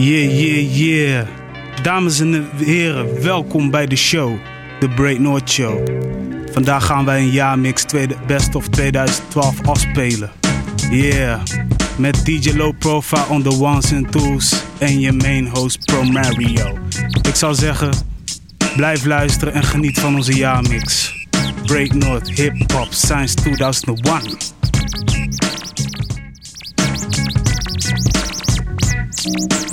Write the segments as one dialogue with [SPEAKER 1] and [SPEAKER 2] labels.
[SPEAKER 1] Yeah, yeah, yeah. Dames en heren, welkom bij de show, The Break North Show. Vandaag gaan wij een jaarmix Best of 2012 afspelen. Yeah, met DJ Low Profile on the ones and twos en je main host Pro Mario. Ik zou zeggen, blijf luisteren en geniet van onze jaarmix. Break North Hip Hop Science 2001.
[SPEAKER 2] Yeah,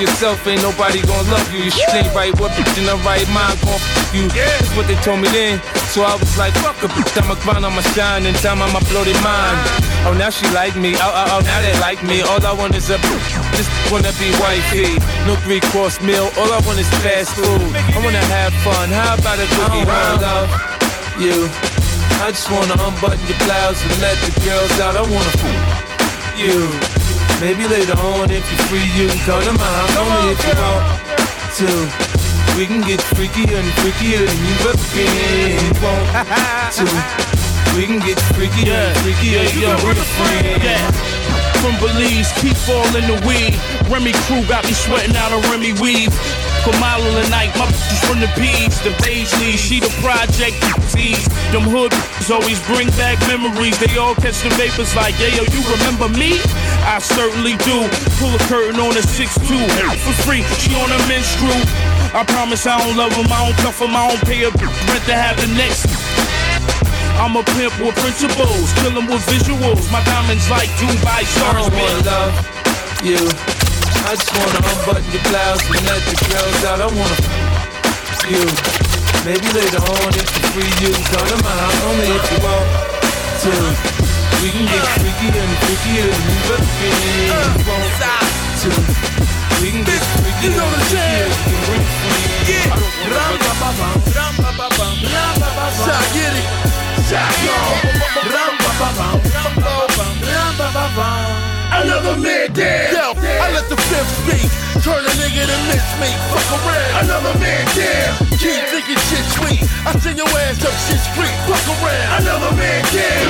[SPEAKER 3] yourself, ain't nobody gonna love you. You shit ain't right, what bitch in the right mind gon' fuck you? That's what they told me then. So I was like, fuck a bitch, I'ma grind, I'ma shine, and time I'ma blow their mind. Oh, now she like me, oh, oh, oh, now they like me. All I want is a bitch, just wanna be wifey. No three course meal, all I want is fast food. I wanna have fun, how about a cookie round love? You. I just wanna unbutton your blouse and let the girls out. I wanna you. Maybe later on, if you're free, you can come to my house only if you want to. We can get freakier and freakier than you've ever been. You want to. We can get freakier and freakier than you've ever been.
[SPEAKER 4] Yeah. From Belize, keep falling the weed. Remy crew got me sweating out a Remy weave. Kamala the night, my bitches from the bees, the Paisley, she the project tease. Them hood bitches always bring back memories. They all catch the vapors like, yeah, yo, you remember me? I certainly do. Pull a curtain on a 6'2 for free. She on a men's crew. I promise I don't love them, I don't cuff them, I don't pay a rent to have the next. I'm a pimp with principles, kill 'em with visuals. My diamonds like Dubai
[SPEAKER 3] I
[SPEAKER 4] stars,
[SPEAKER 3] don't wanna love you. I just wanna unbutton your blouse and let the girls out. I wanna f you. Maybe later on if you're free, you come to my house only if you want to. We can get freakier and freakier than you've ever been. You want to. We can get freakier and freakier than you've ever been. I don't wanna
[SPEAKER 5] Shot, get it. Shot,
[SPEAKER 6] Another man dead.
[SPEAKER 5] Yo, I let the fifth speak. Turn a nigga to mincemeat. Fuck around.
[SPEAKER 6] Another man dead.
[SPEAKER 5] Keep thinking shit sweet. I send your ass up shit street. Fuck around.
[SPEAKER 6] Another man dead.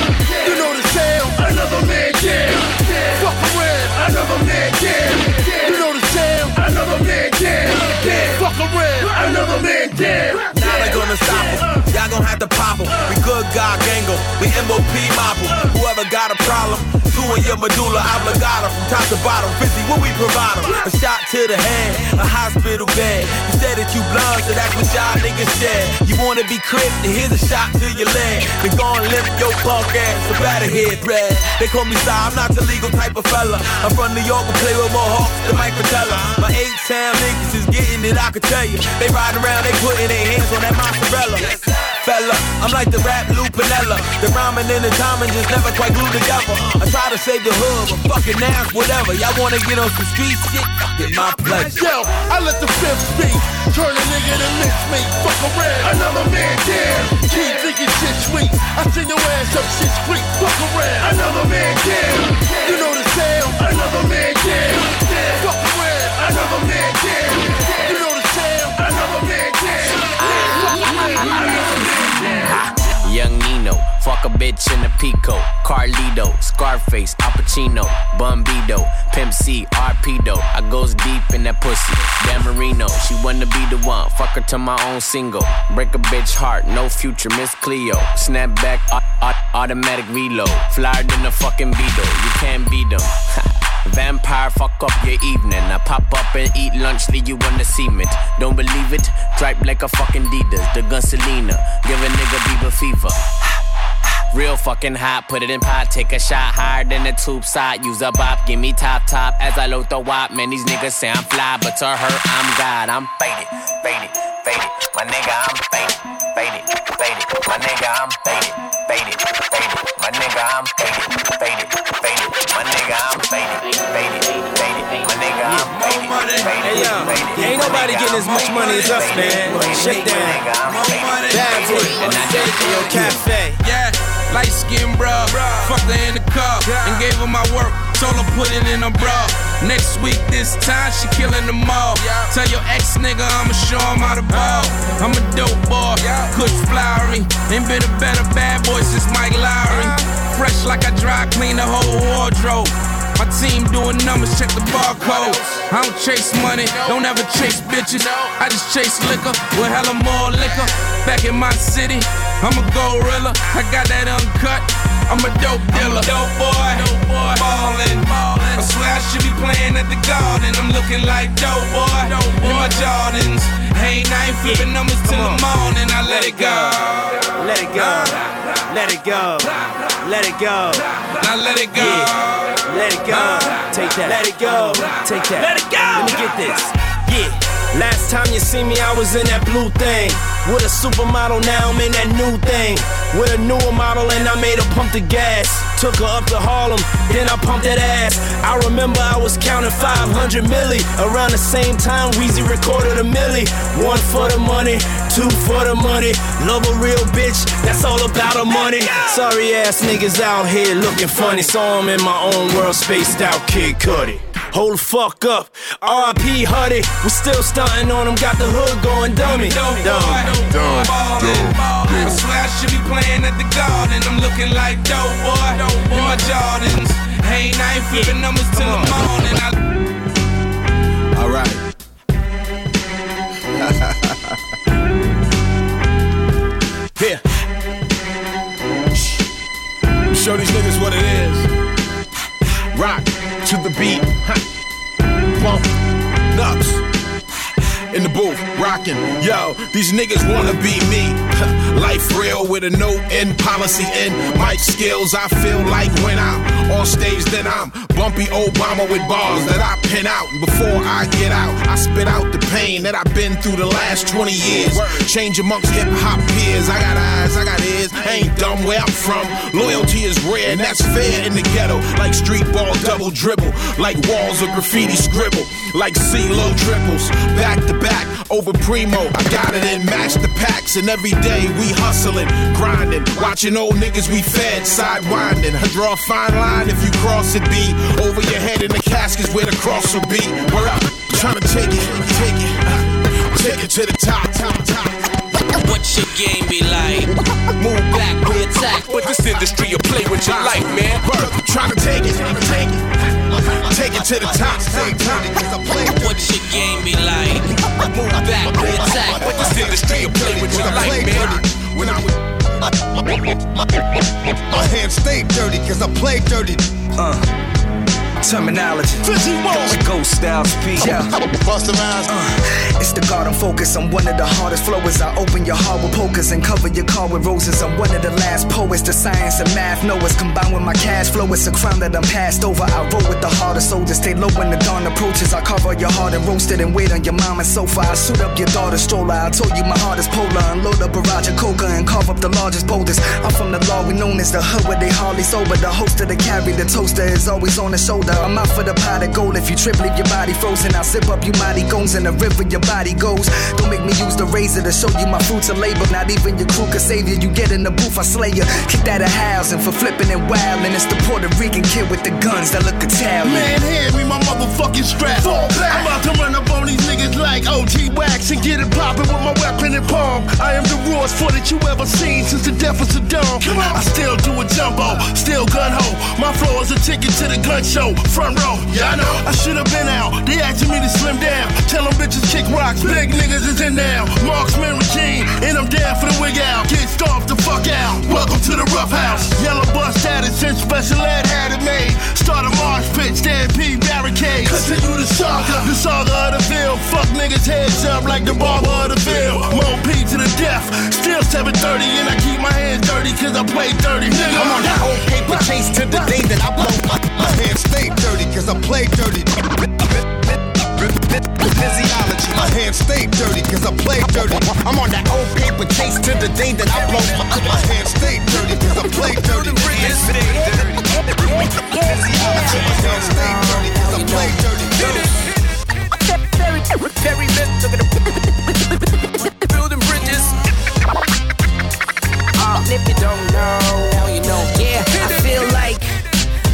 [SPEAKER 5] You know the sound.
[SPEAKER 6] Another man dead.
[SPEAKER 5] Fuck around.
[SPEAKER 6] Another man dead.
[SPEAKER 5] You know the sound.
[SPEAKER 6] Another man dead.
[SPEAKER 5] Fuck around.
[SPEAKER 6] Another man dead.
[SPEAKER 7] Now they gonna stop him. Y'all gonna have to pop him. We good God gangle. We MOP mop him. Whoever got a problem, two your medulla oblongata from top to bottom. 50, what we provide? A shot to the head, a hospital bed. You said that you blind, so that's what y'all niggas said. You wanna be crypt, then here's a shot to your leg. Then go and limp your punk ass, a batter head bread. They call me Sly, I'm not the legal type of fella. I'm from New York and play with more hawks than Mike Patella. My eight town niggas is getting it, I can tell you. They riding around, they putting their hands on that mozzarella. Fella, I'm like the rap Lupinella. The rhyming and the timing just never quite glue together. I try to save the hood, but fucking now whatever. Y'all wanna get on some street shit? Get my pleasure.
[SPEAKER 5] Yo, I let the fifth speak. Turn a nigga to miss me. Fuck around.
[SPEAKER 6] Another man dead.
[SPEAKER 5] Keep thinking shit sweet. I send your ass up shit street. Fuck around.
[SPEAKER 6] Another man dead.
[SPEAKER 5] You know the sound.
[SPEAKER 6] Another man dead.
[SPEAKER 5] Fuck around.
[SPEAKER 6] Another man dead.
[SPEAKER 8] Young Nino, fuck a bitch in a Pico. Carlito, Scarface, Al Pacino, Bumbido, Pimp C, Arpedo. I goes deep in that pussy. Dan Marino, she wanna be the one. Fuck her to my own single. Break a bitch heart, no future, Miss Cleo. Snap back, au- au- automatic reload. Flyer than a fucking Beetle, you can't beat them. Vampire, fuck up your evening. I pop up and eat lunch, leave you on the cement. Don't believe it? Dripe like a fucking Adidas. The gun Selena, give a nigga Bieber fever. Real fucking hot, put it in pot, take a shot higher than the tube side. Use a bop, give me top top as I load the wop. Man, these niggas say I'm fly, but to her, I'm God. I'm faded, faded, faded. My nigga, I'm faded, faded, faded. My nigga, I'm faded, faded, faded. My nigga, I'm faded, faded, faded. My nigga, I'm faded, faded, faded. My nigga, I'm faded, faded, Hey yo, ain't nobody getting as much money as us, man. Shake down. Bad boy. Yo, cafe.
[SPEAKER 9] Yeah, light skin bro. Fucked her in the car and gave her my work. Told her put it in a bra. Next week, this time, she killing them all. Tell your ex nigga I'ma show him how to ball. I'm a dope boy, kush flowery. Ain't been a better bad boy since Mike Lowrey. Uh-huh. Fresh like I dry clean the whole wardrobe. My team doing numbers, check the barcode. I don't chase money, don't ever chase bitches. I just chase liquor with hella more liquor. Back in my city, I'm a gorilla. I got that uncut. I'm a dope dealer. dope boy, ballin', ballin'. I swear I should be playing at the garden. I'm looking like dope boy in my Jordans. Hey, I ain't flipping numbers till the morning. I let it go.
[SPEAKER 8] Let it go. Let it go. Let it go.
[SPEAKER 9] Now let it go.
[SPEAKER 8] Yeah. Let it go. Take that. Let it go. Take that. Let it go. Let me get this. Yeah. Last time you see me, I was in that blue thing. With a supermodel, now I'm in that new thing. With a newer model, and I made her pump the gas. Took her up to Harlem, then I pumped that ass. I remember I was counting 500 milli. Around the same time, Weezy recorded a milli. One for the money, two for the money. Love a real bitch, that's all about the money. Sorry ass niggas out here looking funny. So I'm in my own world, spaced out Kid Cudi. Hold the fuck up. RIP Huddy. We still stunting on him, got the hood going dummy. Dumb.
[SPEAKER 9] dumb, ballin', ballin'. I swear I should be playing at the garden. I'm looking like dope boy in my Jordans. Hey, I ain't flipping numbers till the morning. I
[SPEAKER 2] All right. Here. Rocking. Yo, these niggas wanna be me. Life real with a no end policy and mic skills. I feel like when I'm on stage, then I'm bumpy Obama with bars that I pin out. Before I get out, I spit out the pain that I've been through the last 20 years. Change amongst hip hop peers. I got eyes, I got ears. I ain't dumb where I'm from. Loyalty is rare, and that's fair in the ghetto. Like street ball double dribble, like walls of graffiti scribble, like CeeLo triples. Back to back over primo. I got it in, match the packs, and every day we hustling, grinding, watching old niggas we fed, sidewinding. I draw a fine line if you cross it, be over your head in the caskets where the cross will be. We're up, trying to take it, take it, take it to the top, top, top.
[SPEAKER 10] What your game be like? Move back, we attack.
[SPEAKER 9] But this industry will play with your life, man.
[SPEAKER 2] Work, trying to take it, take it, take it to the top, top, top.
[SPEAKER 10] What your game be like? Move back, we attack.
[SPEAKER 9] But this industry will play with your life, man.
[SPEAKER 2] When I was
[SPEAKER 11] My hands stay dirty cause I play dirty.
[SPEAKER 12] Uh, terminology. The ghost style speech. Yeah.
[SPEAKER 11] Bust around.
[SPEAKER 12] Uh, it's the garden focus. I'm one of the hardest flowers. I open your heart with pokers and cover your car with roses. I'm one of the last poets. The science and math knowers combined with my cash flow. It's a crime that I'm passed over. I roll with the hardest soldiers. Stay low when the dawn approaches. I cover your heart and roast it and wait on your mama's sofa. I suit up your daughter's stroller. I told you my heart is polar. Unload a barrage of coca and carve up the largest boulders. I'm from the law we known as the hood where they hardly sober. The host of the carry, the toaster is always on the shoulder. I'm out for the pot of gold. If you trip, leave your body frozen. I'll zip up you mighty goons in the river your body goes. Don't make me use the razor to show you my fruits of labor. Not even your crew could save you. You get in the booth, I slay you. Kick that a housing for flipping and wild. And it's the Puerto Rican kid with the guns that look Italian.
[SPEAKER 2] Man, hand me my motherfucking strap. Fall back. I'm about to run up on these niggas like OG Wax and get it poppin' with my weapon in palm. I am the rawest foot that you ever seen since the death of Saddam. Come on. I still do a jumbo, still gun ho. My flow is a ticket to the gun show. Front row, yeah I know. I should have been out. They asking me to slim down. Tell them bitches kick rocks. Big niggas is in now. Marksman regime, and I'm down for the wig out. Get stomped the fuck out. Welcome to the rough house. Yellow bus status since special ed had it made. Start a marsh pit, stampede barricades. Continue the saga, the saga of the Ville. Fuck niggas heads up like the barber of the Ville. Mo P to the death. Still 730 and I keep my hands dirty cause I play dirty. Nigga.
[SPEAKER 11] I'm on that old paper chase to the day that I blow. My, my hands played dirty, cause I play dirty. Physiology, my hands stay dirty, cause I play dirty. I'm on that old paper chase to the day that I blow. My, hands stay dirty, cause I play dirty. My hands stay dirty, cause I play dirty. Terry Miss, look at the building bridges.
[SPEAKER 13] Oh, if you don't know.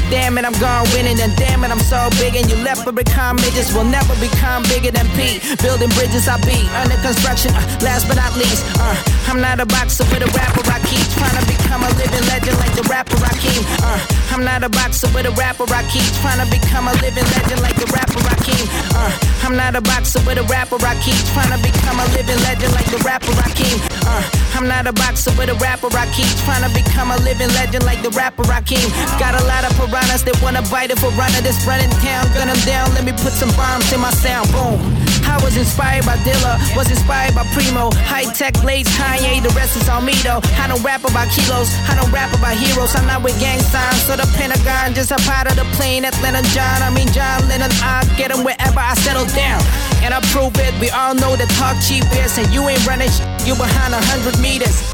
[SPEAKER 14] Very
[SPEAKER 13] but I'm gone winning, and damn it, I'm so big and you leprechaun midgets will never become bigger than P. Building bridges, I be under construction. Uh, last but not least, uh, I'm not a boxer with a rapper. I keep trying to become a living legend like the rapper Rakim. Uh, I'm not a boxer with a rapper. I keep trying to become a living legend like the rapper Rakim. Uh, I'm not a boxer with a rapper. I keep trying to become a living legend like the rapper Rakim. Uh, I'm not a boxer with a rapper. I keep trying to become a living legend like the rapper Rakim. Got a lot of that wanna bite it for runner that's running town. Gun them down. Let me put some bombs in my sound. Boom. I was inspired by Dilla, was inspired by Primo. High tech blades, Kanye, the rest is on me though. I don't rap about kilos, I don't rap about heroes. I'm not with gang signs, so the Pentagon just a part of the plane. Atlanta John, I mean John Lennon, I get him wherever I settle down. And I prove it, we all know that talk cheap is, and you ain't running sh- you behind a hundred meters.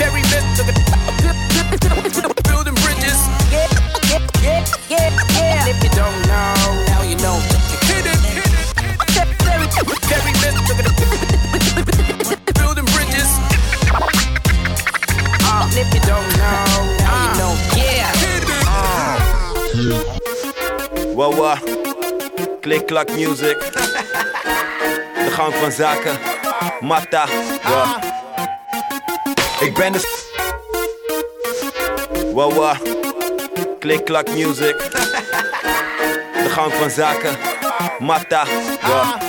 [SPEAKER 9] Very.
[SPEAKER 13] Yeah, yeah, yeah, yeah, yeah.
[SPEAKER 9] If you don't know, now you know. Hit it, hit it.
[SPEAKER 13] Very,
[SPEAKER 9] Very mystical. Building bridges.
[SPEAKER 13] uh, if you don't know, now you know. Yeah.
[SPEAKER 15] Wow, wow. Klik, klak, music. De gang van zaken. Matta. Ja. Ik ben de. Wow, wow. Klik, klak, music. De gang van zaken. Matta. Ja.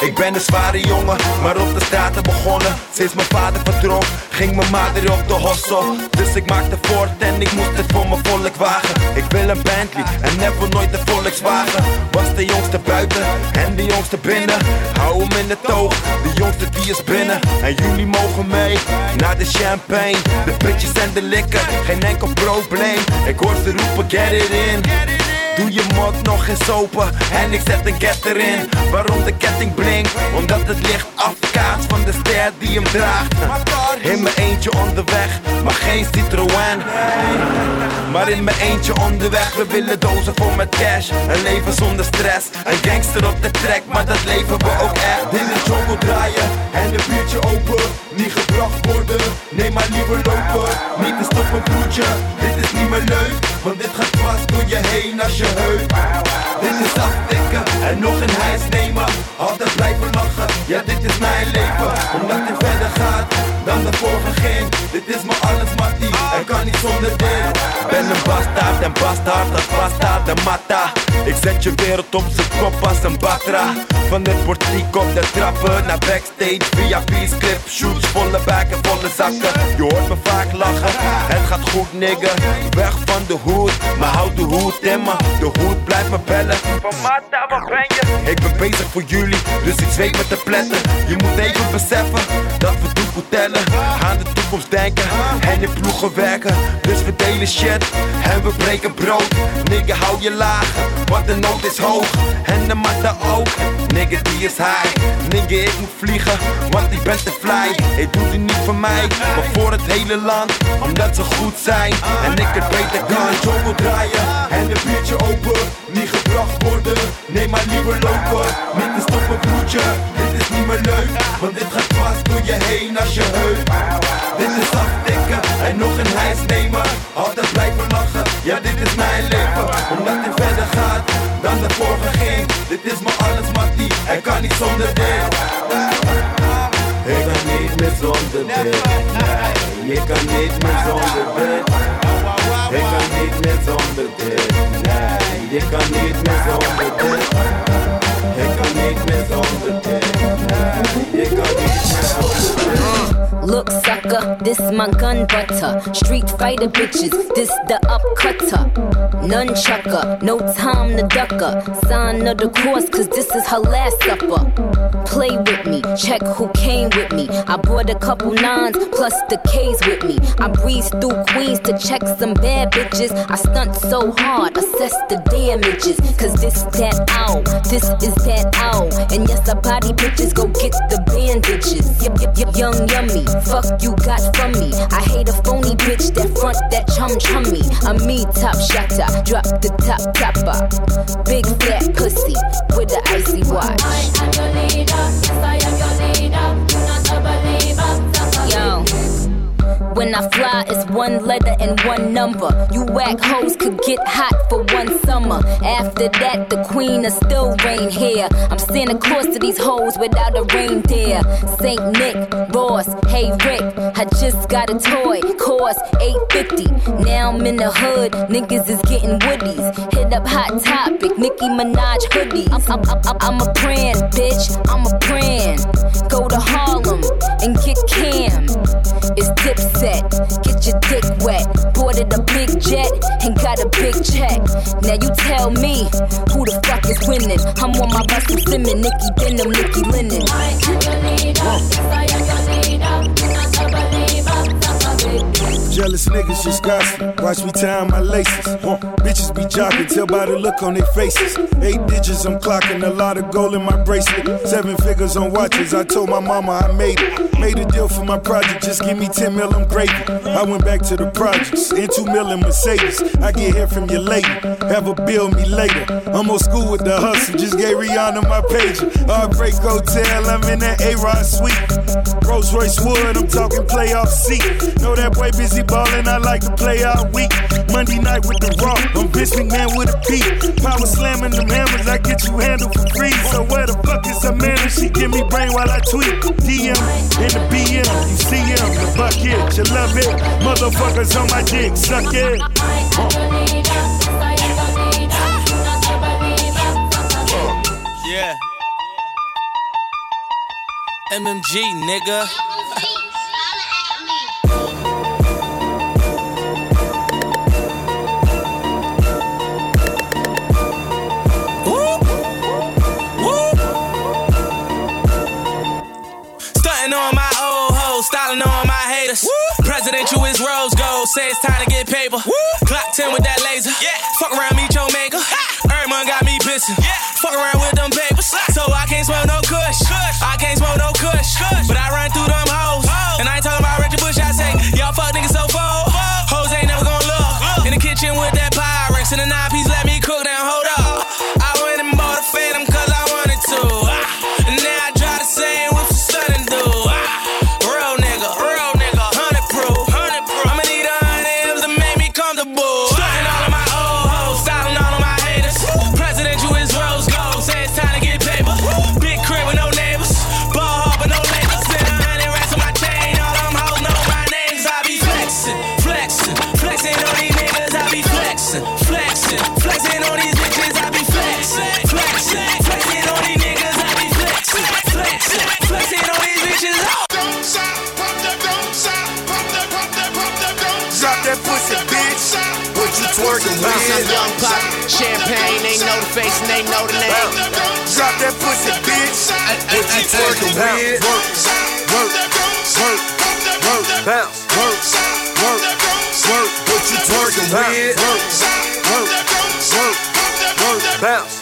[SPEAKER 15] Ik ben een zware jongen, maar op de straten begonnen. Sinds mijn vader verdronk, ging mijn moeder op de hossel. Dus ik maakte voort en ik moest het voor mijn volk wagen. Ik wil een Bentley en never nooit een Volkswagen. Was de jongste buiten en de jongste binnen. Hou hem in het oog, de jongste die is binnen. En jullie mogen mee naar de champagne. De bitches en de likken, geen enkel probleem. Ik hoor ze roepen, get it in. Doe je mond nog eens open en ik zet een get erin. Waarom de ketting blinkt? Omdat het licht afkaatst van de ster die hem draagt. In mijn eentje onderweg, maar geen Citroën. Maar in mijn eentje onderweg, we willen dozen vol met cash. Een leven zonder stress, een gangster op de track, maar dat leven we ook echt. Dit is jongo draaien en een biertje open. Niet gebracht worden, neem maar liever lopen. Niet te stoppen broertje, dit is niet meer leuk. Want dit gaat vast door je heen als je heup. Dit is aftikken en nog een hijs nemen. Altijd blijven lachen, ja dit is mijn leven. Omdat het verder gaat dan de vorige ging. Dit is mijn alles mattie, er kan niet zonder dit. Ben een bastaard en bastaard als bastaard de matta. Ik zet je wereld op zijn kop als een batra. Van het portiek op de trappen naar backstage. VIP's, clip, shoots, volle buiken, volle zakken. Je hoort me vaak lachen, het gaat goed nigga. Weg van de hoed, maar houd de hoed in me. De hoed blijft me bellen. Van Mata, waar ben je? Ik ben bezig voor jullie, dus ik zweet met de Je moet even beseffen dat we goed tellen. Aan de toekomst denken en in ploegen werken. Dus we delen shit en we breken brood. Nigga, hou je laag, want de nood is hoog. En de matta ook. Nigga, die is high. Nigga, ik moet vliegen, want ik ben te fly. Ik doe die niet voor mij, maar voor het hele land. Omdat ze goed zijn en ik het beter kan. Jongle draaien en een biertje open. Als je heup. Dit is aftikken en nog een hijs nemen. Altijd blijven lachen, ja dit is mijn leven. Omdat het verder gaat dan de vorige ging. Dit is mijn alles mattie, er kan niet zonder dit. Ik kan niet meer zonder dit. Je kan niet meer zonder dit. Ik kan niet meer zonder dit. Nee, je kan niet meer zonder
[SPEAKER 16] Sucker, this my gun butter. Street fighter bitches, this the up upcutter. Nunchucker, no time to ducker. Sign of the cross, cause this is her last supper. Play with me, check who came with me. I brought a couple nines plus the K's with me. I breeze through Queens to check some bad bitches. I stunt so hard, assess the damages. Cause this that ow, this is that ow. And yes, I body bitches, go get the bandages. Yep, yep, yep, young yummy. Fuck you got from me. I hate a phony bitch that front that chum chummy. A me top shotter, drop the top topper. Big fat pussy with the icy watch.
[SPEAKER 17] I am your leader, yes I am your leader.
[SPEAKER 16] When I fly, it's one letter and one number. You whack hoes could get hot for one summer. After that, the queen will still reign here. I'm Santa Claus to these hoes without a reindeer. Saint Nick, Ross, hey Rick, I just got a toy, cost 850. Now I'm in the hood, niggas is getting woodies. Hit up Hot Topic, Nicki Minaj hoodies. I'm, I'm, I'm, I'm a brand, bitch, I'm a brand. Go to Harlem and get Cam. It's dipset, get your dick wet. Boarded a big jet and got a big check. Now you tell me who the fuck is winning. I'm on my bus with Simmons, Nicki Denim, Nicki Linen. I am your leader, I am your leader,
[SPEAKER 17] Jealous niggas just gossip. Watch me tie my laces. Huh. Bitches be jocking, tell by the look on their faces. Eight digits, I'm clocking a lot of gold in my bracelet. Seven figures on watches. I told my mama I made it. Made a deal for my project, just give me 10 mil, I'm gravy. I went back to the projects, in 2 mil in Mercedes. I get here from your lady, have a bill me later. I'm on school with the hustle, just gave Rihanna my page. Heartbreak Hotel, I'm in that A-Rod suite. Rolls Royce Wood, I'm talking playoff seat. Know that boy busy ballin', I like to play all week. Monday night with the Raw, I'm Vince McMahon with a P. Power slamming them hammers, I get you handled for free. So where the fuck is Amanda? She give me brain while I tweet. DM in the BM, you see him, the bucket, you love it. Motherfuckers on my dick, suck it. Uh.
[SPEAKER 10] Yeah. MMG, nigga. Say it's time to get paper. Woo. Clock 10 with that laser. Yeah. Fuck around, meet your maker. Everyone got me pissing. Yeah. Fuck around with them papers. So I can't smell no kush. kush. I can't smoke no kush. kush. But I run through them
[SPEAKER 9] young pop, champagne, they know the face and they know the name.
[SPEAKER 17] Drop that pussy, bitch. What you twerking with? Work, work, work, work, bounce, work, work, work. What you twerking with? Work, work, work, work, bounce,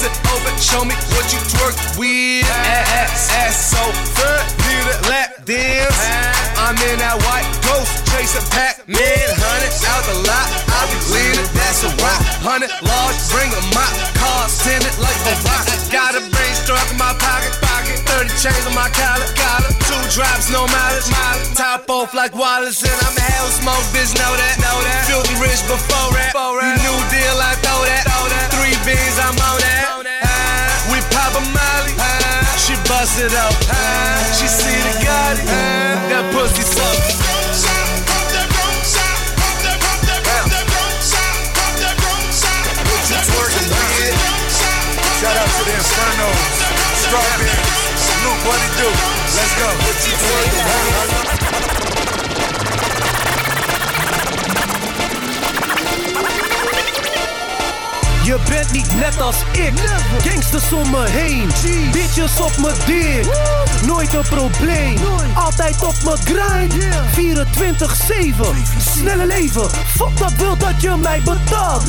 [SPEAKER 17] bust it open, show me what you twerk with. Ass, ass so good, need a lap dance. I'm in that white ghost, chasing Pac-Man. Hundred out the lot, I be leaning, that's a rock. Hundred large, bring a mop, cars tinted like a rock. Got a brain struck in my pocket, pocket. 30 chains on my collar, collar. Two drops, no mileage, mileage. Top off like Wallace, and I'm a hell smoke, bitch, know that, know that. Filthy rich before that, you new deal, I throw that, throw that. Three beans, I'm on that. We pop a molly, she bust it up. She see the Gotti, that pussy suck. What you twerking with? Shout out to the Inferno, Strawberries, Luke, what it do? Let's go.
[SPEAKER 18] Bitch wordt niet net als ik. Gangsters om me heen, bitches op me dik. Nooit een probleem, altijd op me grind. 24-7, snelle leven. Fuck dat wil dat je mij betaalt.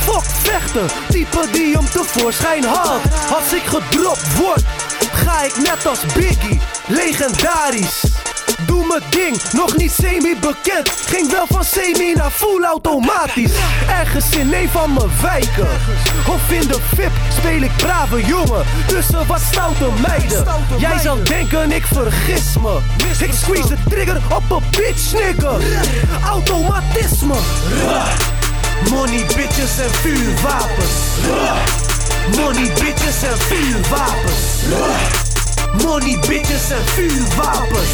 [SPEAKER 18] Fuck vechten, type die hem tevoorschijn haalt. Als ik gedropt word, ga ik net als Biggie, legendarisch. Doe mijn ding, nog niet semi-bekend. Ging wel van semi naar full automatisch. Ergens in een van mijn wijken. Of in de VIP speel ik brave jongen. Tussen wat stoute meiden. Jij zal denken, ik vergis me. Ik squeeze de trigger op een bitch, nigga. Automatisme. Money, bitches en vuurwapens. Money, bitches en vuurwapens. Money, bitches en vuurwapens.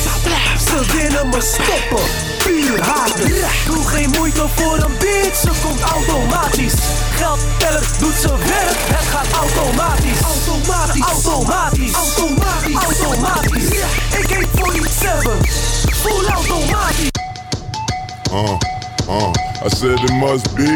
[SPEAKER 18] Ze willen me stoppen, puur haten. Doe geen moeite voor een bitch, ze komt automatisch. Geldteller doet zijn werk, het gaat automatisch. Automatisch, automatisch, automatisch, automatisch. Ik heet voor iets hebben, full automatisch.
[SPEAKER 19] Uh, uh. I said it must be,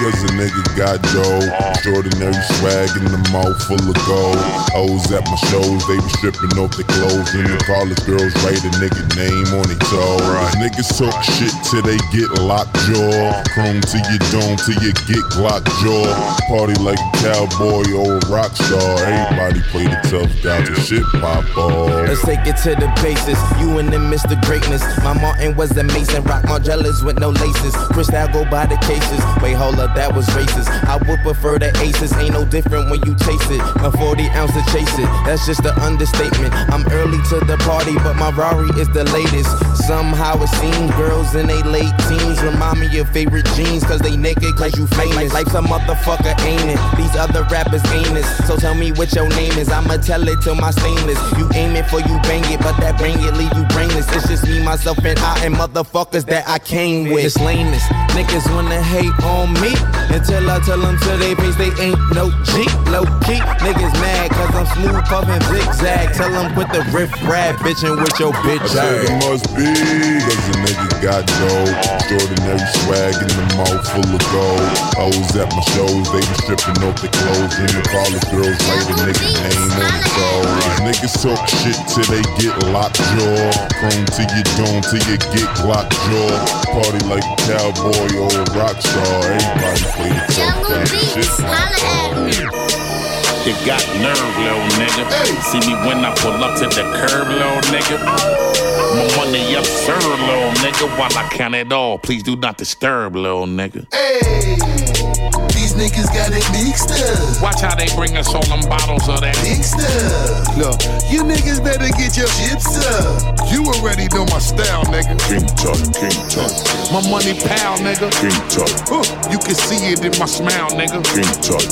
[SPEAKER 19] cause a nigga got dough. Extraordinary swag in the mouth full of gold. Hoes at my shows, they be stripping off their clothes. And the college girls write a nigga name on their toe. Niggas talk shit till they get locked jaw. Chrome to your dome till you get Glock jaw. Party like a cowboy or a rock star. Everybody play the tough guy till shit pop off.
[SPEAKER 20] Let's take it to the basis. You and them Mr. Greatness. My Martin was amazing. Mason. Rock Margielas with no laces. Crystal go by the cases. Wait, hold up, that was racist. I would prefer the aces. Ain't no different when you chase it. A 40 ounce to chase it. That's just an understatement. I'm early to the party, but my Rari is the latest. Somehow it seems girls in they late teens remind me of favorite jeans. Cause they naked, cause you famous. Life's a motherfucker, ain't it? These other rappers ain't it. So tell me what your name is. I'ma tell it to my stainless. You aim it for you bang it, but that bring it leave you brainless. It's just me, myself, and I, and motherfuckers that I came with. It's lameness. Niggas wanna hate on me until I tell them to they face they ain't no G. Low key, niggas mad cause I'm smooth puffin' zigzag. Tell them quit the riff rap bitchin' with your bitch
[SPEAKER 19] I said it must be, cause a nigga got dough. Extraordinary swag in the mouth full of gold. Hoes at my shows, they be stripping off their clothes. And the college girls a nigga name on the toe. Niggas talk shit till they get locked jaw. Chrome to your dome till you get locked jaw. Party like a cowboy or a rock star. Everybody play the tough guy. Shit pop off.
[SPEAKER 21] You got nerve, little nigga. See me when I pull up to the curb, little nigga. My money up, sir, little nigga. While I count it all, please do not disturb, little nigga.
[SPEAKER 22] These niggas got it mixed up.
[SPEAKER 21] Watch how they bring us all them bottles of that.
[SPEAKER 22] Mixed up. Look, you niggas better get your chips up.
[SPEAKER 19] You already know my style, nigga. King Tut, King Tut.
[SPEAKER 21] My money pal, nigga.
[SPEAKER 19] King Tut.
[SPEAKER 21] Huh, You can see it in my smile, nigga.
[SPEAKER 19] King Tut.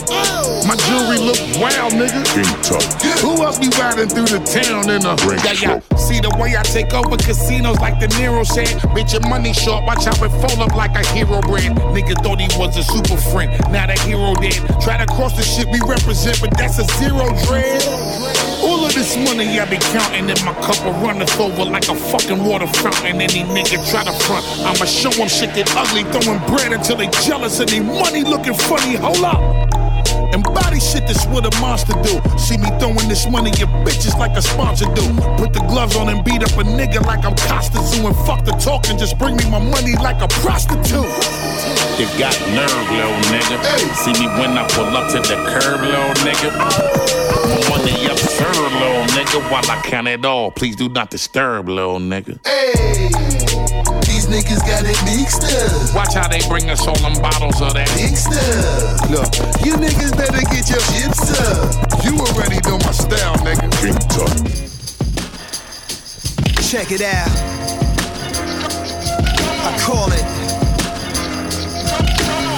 [SPEAKER 21] My jewelry look wild, nigga.
[SPEAKER 19] King Tut.
[SPEAKER 21] Who else be riding through the town in a
[SPEAKER 19] Drink
[SPEAKER 21] yeah, yeah. See the way I take over casinos like the Nero said. Bitch, your money short. Watch how it fold up like a hero brand. Nigga thought he was a super friend. Now hero dead. Try to cross the shit we represent, but that's a zero dread. All of this money I be counting in my cup will runneth over like a fucking water fountain. Any nigga try to front, I'ma show them shit that ugly, throwing bread until they jealous and they money looking funny. Hold up. And body shit, that's what a monster do. See me throwing this money at bitches like a sponsor do. Put the gloves on and beat up a nigga like I'm Kostya Tszyu. And fuck the talk and just bring me my money like a prostitute. You got nerve, little nigga. See me when I pull up to the curb, little nigga. My money up, sir, little nigga. While I count it all, please do not disturb, little nigga.
[SPEAKER 22] Hey, these niggas got it mixed up.
[SPEAKER 21] Watch how they bring us all them bottles of that.
[SPEAKER 22] Mixed up. Look, you niggas better get your chips up.
[SPEAKER 19] You already know my style, nigga. King Tut.
[SPEAKER 23] Check it out. I call it.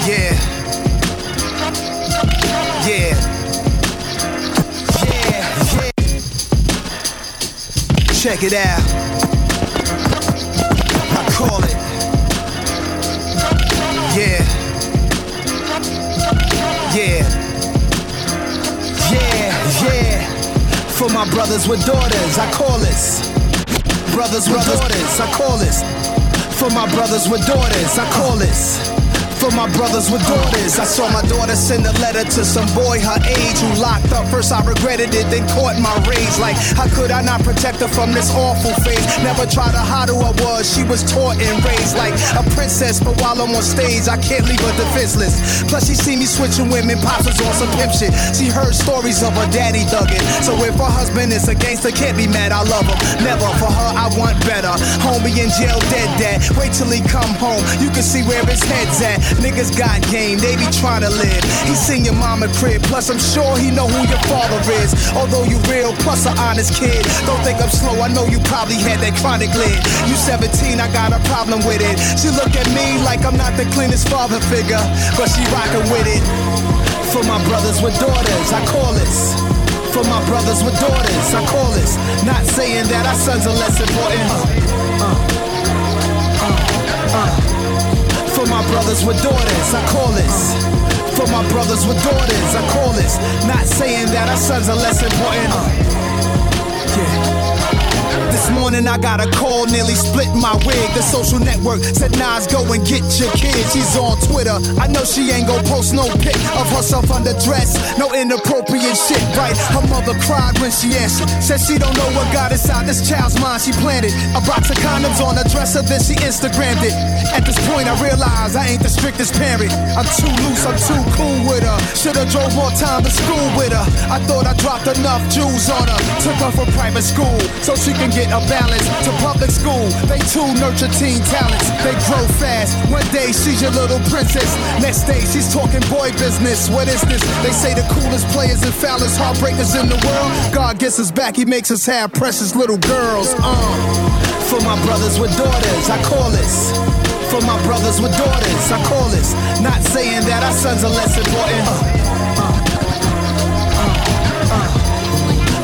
[SPEAKER 23] Yeah. Yeah. Yeah. Check it out. I call it. Yeah. Yeah. Yeah. Yeah. For my brothers with daughters, I call this. Brothers with daughters, I call this. For my brothers with daughters, I call this. For my brothers with daughters, I saw my daughter send a letter to some boy her age who locked up. First I regretted it, then caught my rage. Like, how could I not protect her from this awful phase? Never tried to hide who I was, she was taught and raised like a princess. But while I'm on stage, I can't leave her defenseless. Plus, she see me switching women, pops was on some pimp shit. She heard stories of her daddy thugging. So if her husband is a gangster, can't be mad, I love him. Never for her, I want better. Homie in jail, dead dad. Wait till he come home, you can see where his head's at. Niggas got game, they be trying to live. He seen your mama crib, plus I'm sure he know who your father is. Although you real, plus an honest kid. Don't think I'm slow, I know you probably had that chronic lid. You 17, I got a problem with it. She look at me like I'm not the cleanest father figure, but she rockin' with it. For my brothers with daughters, I call this. For my brothers with daughters, I call this. Not saying that our sons are less important. Uh, uh, uh, uh. Brothers with daughters, I call this. For my brothers with daughters, I call this. Not saying that our sons are less important. Yeah. This morning I got a call, nearly split my wig. The social network said Nas, go and get your kid. She's on Twitter. I know she ain't gon' post no pic of herself underdressed. No inappropriate shit, right? Her mother cried when she answered. Said she don't know what got inside this child's mind. She planted a box of condoms on her dresser, then she Instagrammed it. At this point I realize I ain't the strictest parent. I'm too loose, I'm too cool with her. Should've drove more time to school with her. I thought I dropped enough jewels on her. Took her from private school so she can get a balance to public school. They too nurture teen talents. They grow fast. One day she's your little princess. Next day she's talking boy business. What is this? They say the coolest players and foulest heartbreakers in the world. God gets us back. He makes us have precious little girls. Uh. For my brothers with daughters, I call this. For my brothers with daughters, I call this. Not saying that our sons are less important. Uh, uh, uh, uh.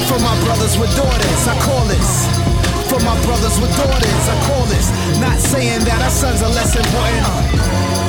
[SPEAKER 23] For my brothers with daughters, I call this. For my brothers with daughters, I call this. Not saying that our sons are less important.
[SPEAKER 24] I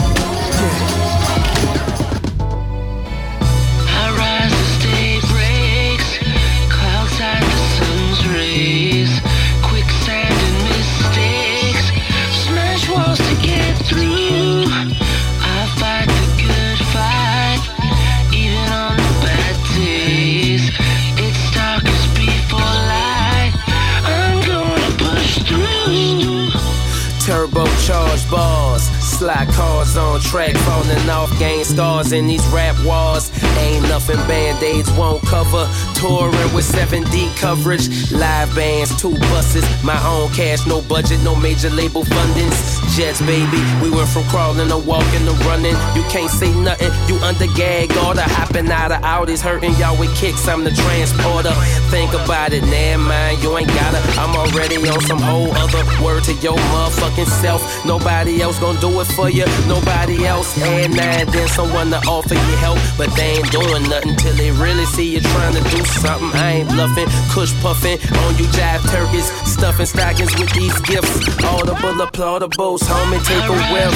[SPEAKER 25] Turbocharged bars, slide cars on track, falling off, gain scars in these rap walls. Ain't nothing band-aids won't cover. Touring with 7D coverage, live bands, two buses, my own cash, no budget, no major label fundings. Jets, baby, we went from crawling to walking to running. You can't say nothing, you under gag order, hopping out of Audis, hurting y'all with kicks. I'm the transporter. Think about it, never mind, you ain't gotta. I'm already on some whole other word to your motherfucking self. Nobody else gonna do it for you, nobody else. And now then someone to offer you help, but they ain't doing nothing till they really see you trying to do something. I ain't bluffing, kush puffing on you jive turkeys, stuffing stockings with these gifts. Bull applaudables, homie, take a whiff.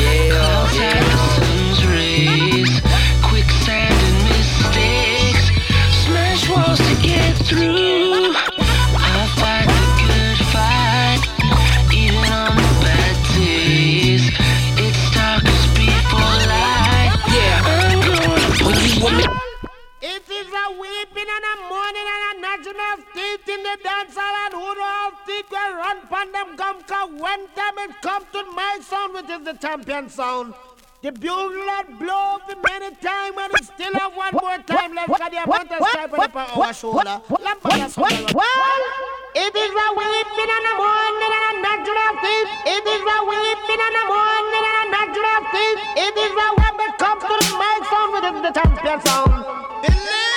[SPEAKER 25] Yeah.
[SPEAKER 24] sun's
[SPEAKER 26] who know all teeth will run pon them gum cause when time it come to my sound which is the champion sound. The bugle blow the many time and it still have one more time left cause the amount of stripe on the our shoulder. Well, it is a weeping and a mourning and a of teeth. It is a weeping and a mourning and a of teeth. It is a when it come to the mic sound which is the champion sound.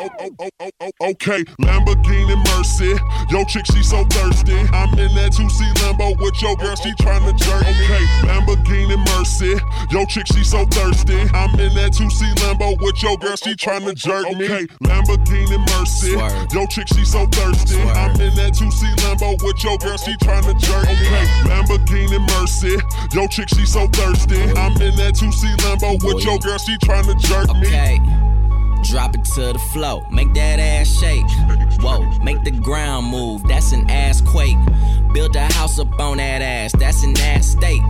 [SPEAKER 27] Oh, oh, oh, okay, Lamborghini Mercy. Yo, chick, she so thirsty. I'm in that 2C Lambo with your girl, she tryna jerk. Okay, Lamborghini Mercy. Yo, chick, she so thirsty. I'm in that 2C Lambo with your girl, she tryna jerk me. Okay, Lamborghini Mercy. Yo, chick, she so thirsty. I'm in that 2C Lambo with your girl, she tryna jerk me. Okay, Lamborghini Mercy. Yo, chick, she so thirsty. I'm in that 2C Lambo with your girl, she tryna jerk me.
[SPEAKER 8] Okay. Drop it to the floor, make that ass shake. Whoa, make the ground move, that's an ass quake. Build a house up on that ass, that's an ass state.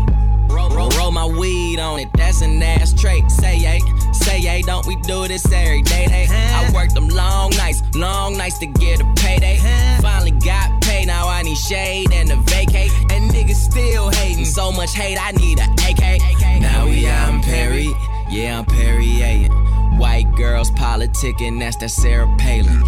[SPEAKER 28] roll my weed on it, that's an ass trait. Say yay, say yay, don't we do this every day? Day. I worked them long nights, long nights to get a payday. Finally got paid, now I need shade and a vacate. And niggas still hating, so much hate, I need a AK. Now we out in Perry, yeah, I'm Perry White girls politicking, that's that Sarah Palin.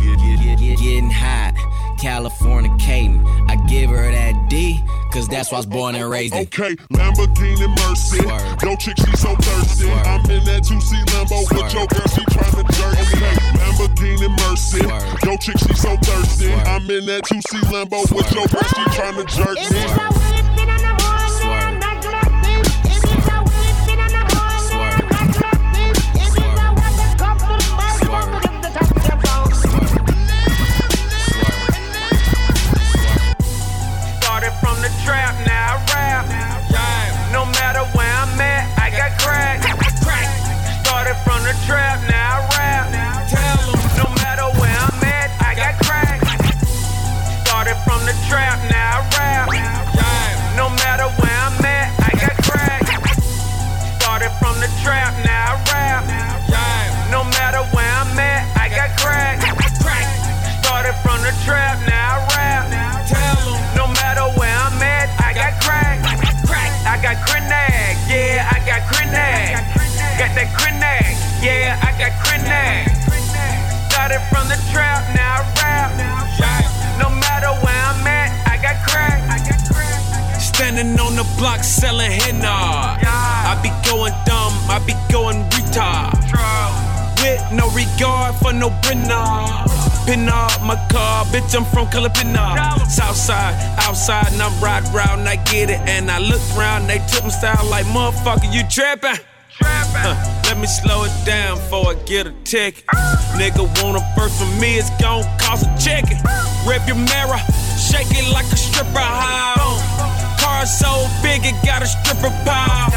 [SPEAKER 28] Getting hot, Californication. I give her that D, cause that's why I was born and raised in.
[SPEAKER 27] Okay, Lamborghini Mercy. Yo, chick, she so thirsty. I'm in that 2C Lambo with your girl, she tryna jerk me. Okay, Lamborghini Mercy. Yo, chick, she so thirsty. I'm in that 2C Lambo with your girl, she tryna jerk me.
[SPEAKER 29] Trap, now I rap. No matter where I'm at, I got crack. Started from the trap, the trap, now I rap. No matter where I'm at, I got crack.
[SPEAKER 9] Standing on the block selling henna. I be going dumb, I be going retard. With no regard for no brenna. Pin up my car, bitch, I'm from Calabina. Southside, outside, and I'm ride round, I get it. And I look round, they took my style like, motherfucker, you trapping? Huh, let me slow it down before I get a ticket. Nigga want a first from me, it's gon' cost a chicken. Rip your mirror, shake it like a stripper how. Car so big, it got a stripper pile.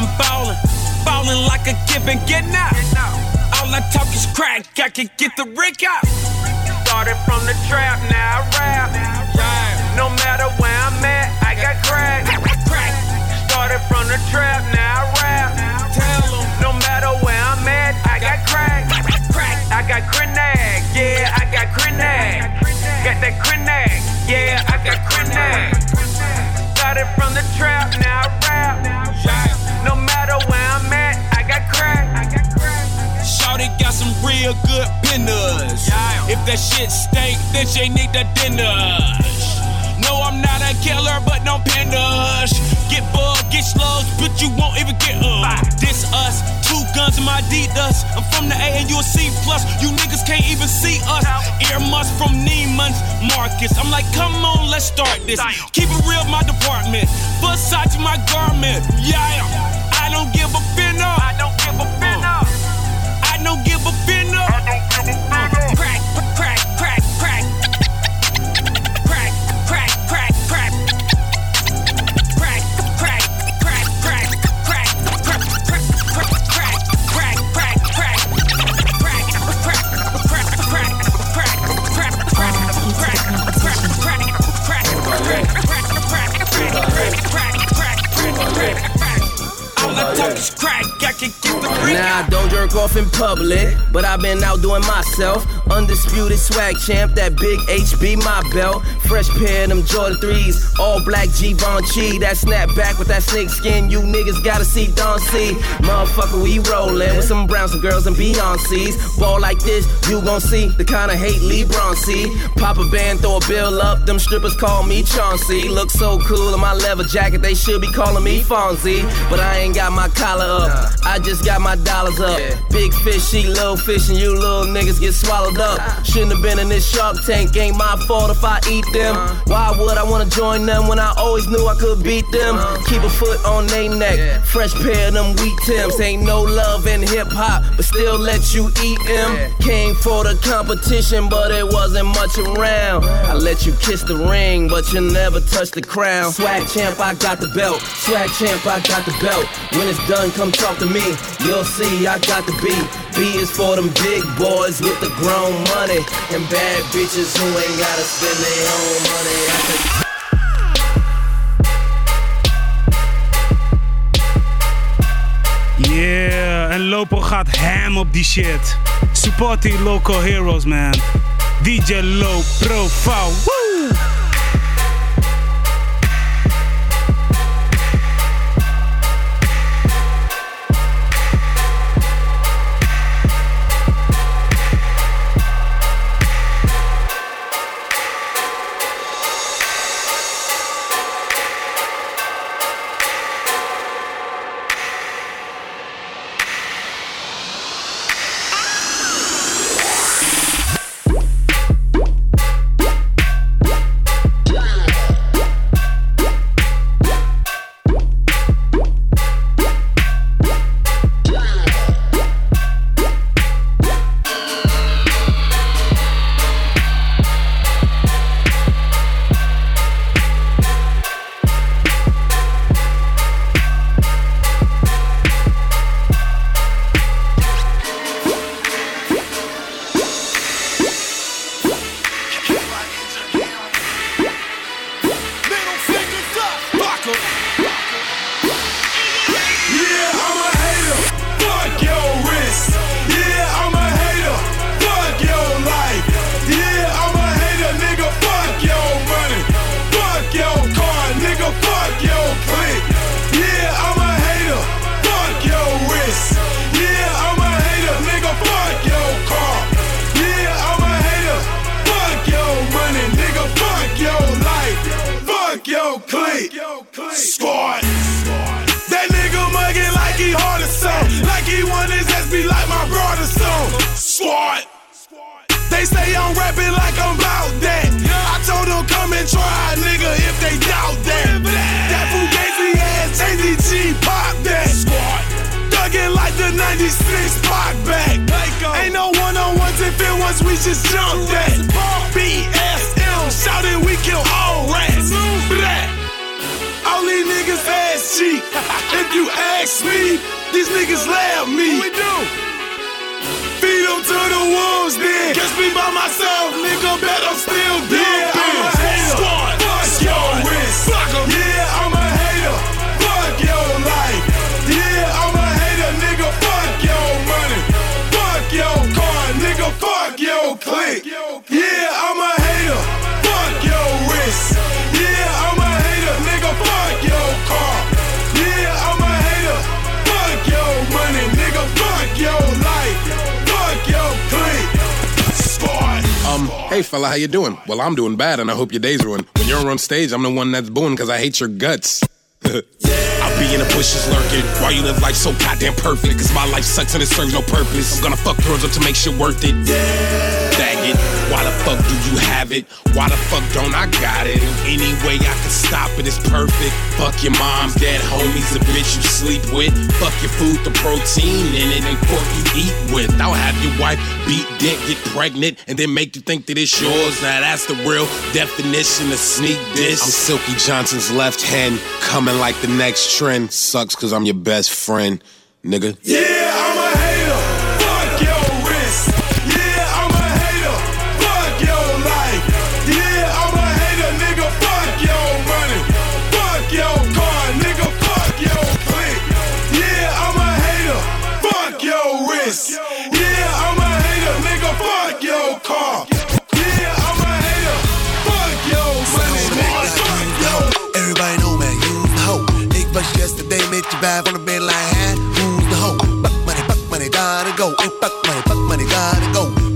[SPEAKER 9] I'm ballin', ballin' like a given, get out. All I talk is crack, I can get the rick out.
[SPEAKER 29] Started from the trap, now I rap. No matter where I'm at, I got crack. Started from the trap, now I rap. Got grenade, yeah, I got grenade. Got that grenade, yeah, I got grenade. Started from the trap, now I rap. No matter where I'm at, I got crack.
[SPEAKER 9] Shawty got some real good pinners. If that shit stink, then she need the dinner. No, I'm not a killer, but no pinners. Get bugged, get slugs, but you won't even get up. This us, two guns in my Adidas. I'm from the A and you a C plus. You niggas can't even see us. Earmuffs from Neiman's Marcus. I'm like, come on, let's start this. Keep it real, my department. Versace, my garment. Yeah, I don't give a finna. I don't give a finna. Uh, I don't give a finna. I talk is crack, I can the ring
[SPEAKER 28] Nah, don't jerk off in public, but I've been out doing myself. Undisputed swag champ, that big HB my belt. Fresh pair of them Jordan 3s, all black Givenchy. That snap back with that snake skin, you niggas gotta see Don C. Motherfucker, we rollin' with some Browns, some girls, and Beyonce's. Ball like this, you gon' see the kind of hate LeBron see. Pop a band, throw a bill up, them strippers call me Chauncey. Look so cool in my leather jacket, they should be calling me Fonzie. But I ain't got my collar up, I just got my dollars up. Big fish eat little fish, and you little niggas get swallowed up. Shouldn't have been in this shark tank, ain't my fault if I eat them. Why would I wanna join them when I always knew I could beat them? Keep a foot on they neck, fresh pair of them wheat tims. Ain't no love in hip hop, but still let you eat them. Came for the competition, but it wasn't much around. I let you kiss the ring, but you never touched the crown. Swag champ, I got the belt. Swag champ, I got the belt. When it's done, come talk to me. You'll see I got the beat. B is for them big boys with the grown money and bad bitches who ain't gotta spend their own Yeah, en
[SPEAKER 1] Lopo gaat ham op die shit. Support die local heroes, man. DJ Low Profile. Woo!
[SPEAKER 5] Rapping like I'm about that. I told them come and try, nigga, if they doubt that. That Fugazi ass ADG pop that. Squad. Thuggin' like the 96 Pac back. Ain't no one on ones if it was, we just jumped that. BSM, shouting we kill all rats. All these niggas ass cheap. if you ask me, these niggas laugh me. What we do? Feed them to the wolves then. Catch me by myself, nigga, bet I'm still down. Yeah,
[SPEAKER 2] hey fella, how you doing? Well, I'm doing bad, and I hope your day's ruined. When you're on stage, I'm the one that's booing because I hate your guts. I'll be in the bushes lurking while you live life so goddamn perfect. Cause my life sucks and it serves no purpose. I'm gonna fuck girls up to make shit worth it. Bag it. Why the fuck do you have it? Why the fuck don't I got it? Any way I can stop it is perfect. Fuck your mom's dead homies, the bitch you sleep with. Fuck your food, the protein in it, and pork you eat with. I'll have your wife beat dick, get pregnant, and then make you think that it's yours. Now that's the real definition of sneak diss. I'm Silky Johnson's left hand, coming like the next trend. Sucks cause I'm your best friend, nigga.
[SPEAKER 5] Yeah,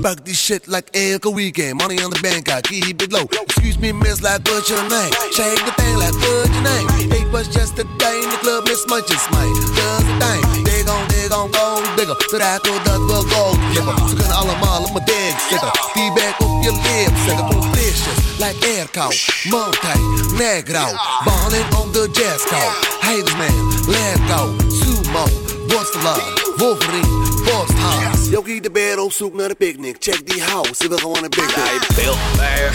[SPEAKER 22] go. Pak die shit like elke weekend. Money on the bank, I keep it low. Excuse me, miss, like what's your name? Shake the thing like what's your name? Ik was yesterday in the club, miss muntjes, man. Dat is het thing. They gon', they gon' go bigger. Zodat we dat wel gold flippen. Ze kunnen allemaal op mijn dik zitten. Die back op je lip zetten. Delicious, like airco. Monte, negro. Balling on the jazz call. Haters, man, let go. What's the love? Wolverine, Boss House. Yogi de Bear op zoek naar de picnic. Check die house, ze wil gewoon een big
[SPEAKER 30] Draai veel bij je.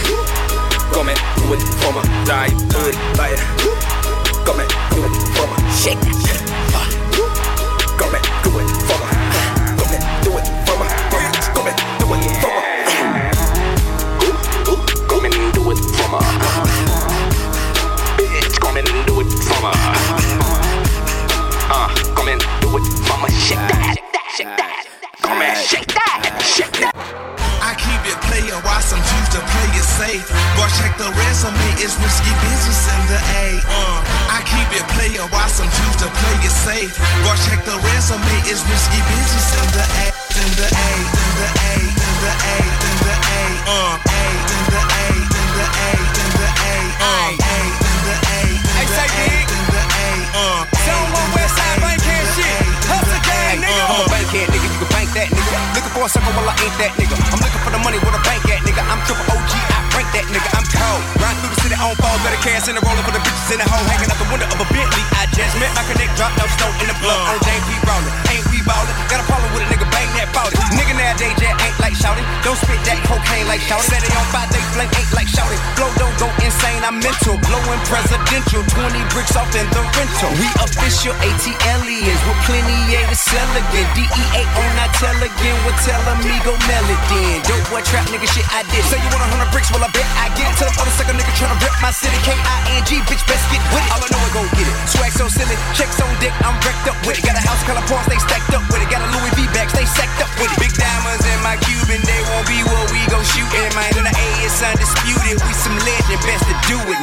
[SPEAKER 30] Kom en doe het voor me. Draai het bij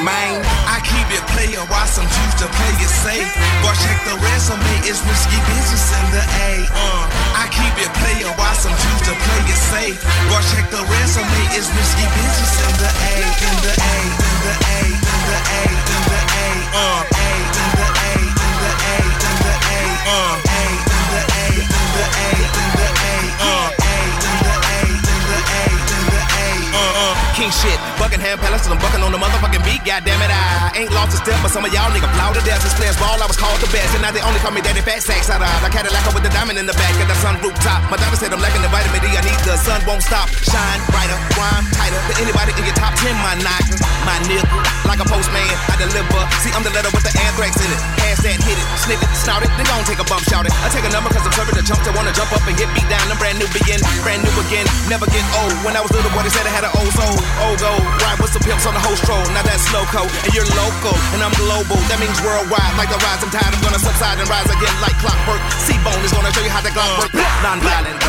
[SPEAKER 15] man.
[SPEAKER 31] I keep it player, why some choose to play it safe? Boy, check the resume, it's risky business in the A. Uh, I keep it player, why some choose to play it safe? Boy, check the resume, it's risky business in the A, in the A, in the A, in the A, in the A. Uh, A, in the A, in the A, in the A. Uh,
[SPEAKER 15] King shit, Buckingham Palace, and I'm bucking on the motherfucking beat. Goddamn it, I ain't lost a step, but some of y'all nigga blow to death. Since players ball, I was called the best, and now they only call me Daddy Fat Sacks. Out of the Cadillac with the diamond in the back of the sun rooftop. My doctor said I'm lacking the vitamin D. I need the sun won't stop. Shine brighter, rhyme tighter than anybody in your top ten. My nigga, my nigga, like a postman, I deliver. See, I'm the letter with the anthrax in it. Pass that, hit it, sniff it, snout it, then gon' take a bump, shout it. I take a number cause I'm serving the jump to wanna jump up and get beat down. I'm brand new begin, brand new again, never get old. When I was little boy, they said I had an old soul. Old gold, ride with some pimps on the whole stroll. Now that's slow code, and you're local, and I'm global. That means worldwide, like the rise. I'm tired, I'm gonna subside and rise again like clockwork. C-Bone is gonna show you how the clock work. Non-violent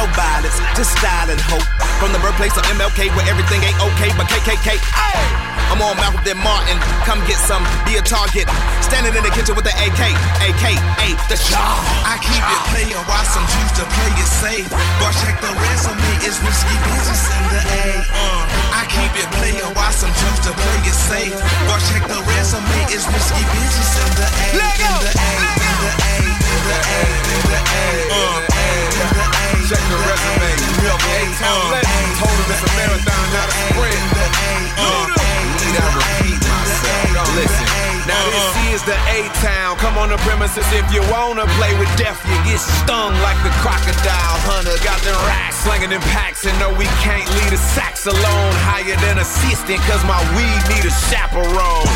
[SPEAKER 15] no violence, just style and hope. From the birthplace of MLK, where everything ain't okay, but KKK. Ay! I'm on Malcolm than Martin. Come get some, be a target. Standing in the kitchen with the AK, AKA the shot.
[SPEAKER 31] I keep it player, why some choose to play it safe? Boy, check the resume, it's risky business in the A. Uh, I keep it player, why some choose to play it safe? Boy, check the resume, it's risky business in the A. In the A, in the A, in the A, in the A. Uh, in the A.
[SPEAKER 7] Check the resume. Real A-Town legend. Told him it's a marathon, not a sprint. Is the A-Town. Come on the premises if you wanna play with death. You get stung like the crocodile hunter. Got the racks slinging in packs and no, we can't leave the sacks alone. Higher than assistant, cause my weed need a chaperone.